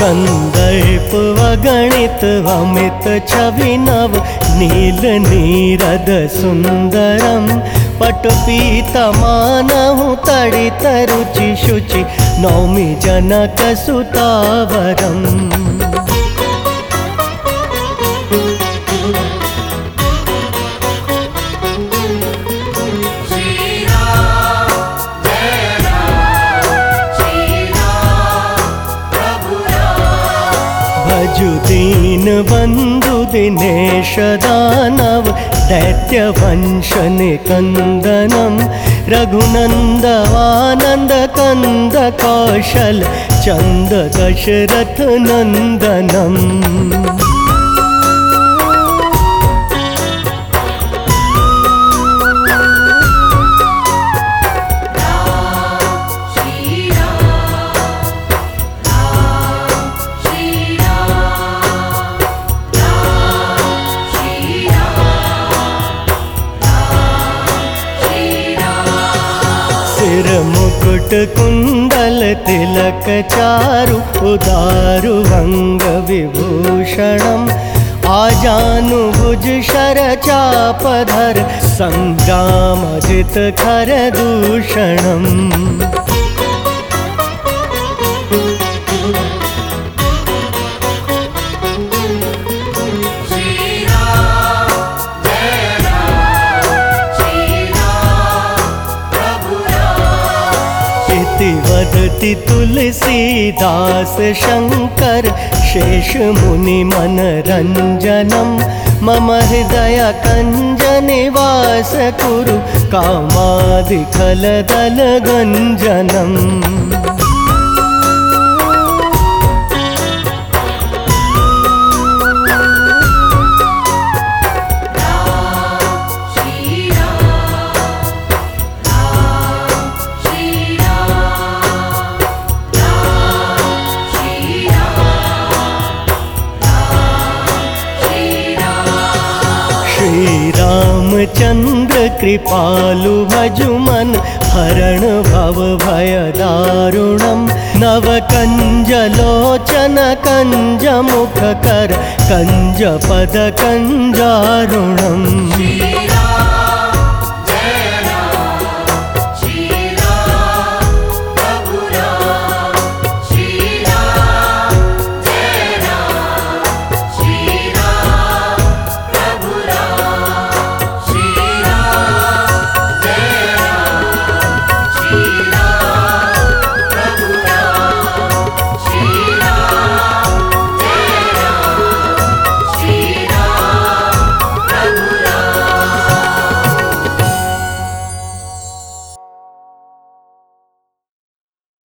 कन्दर्पवगणित वमित छवि नव नील नीरद सुन्दरं पटुपीतमानहु तडित रुचि शुचि नौमि जनकसुतावरम् भजु दीन बन्धु दिनेश दानव दैत्यवंश निकन्दनं रघुनन्दवानन्द कन्द कौशल चन्द दशरथ मुकुट कुण्डल तिलक चारु उदारु भङ्ग विभूषणम्। आजानुभुज शर चापधर सङ्ग्रामजित खर वदति तुलसीदास शङ्कर शेषमुनिमनरञ्जनं मम हृदय कञ्जनिवास कुरु कामादिखलदलगञ्जनम् श्रीरामचन्द्र कृपालु भजुमन हरण भव भय दारुणं नव कञ्जलोचन कञ्ज मुख कर कञ्ज पद कञ्जारुणम्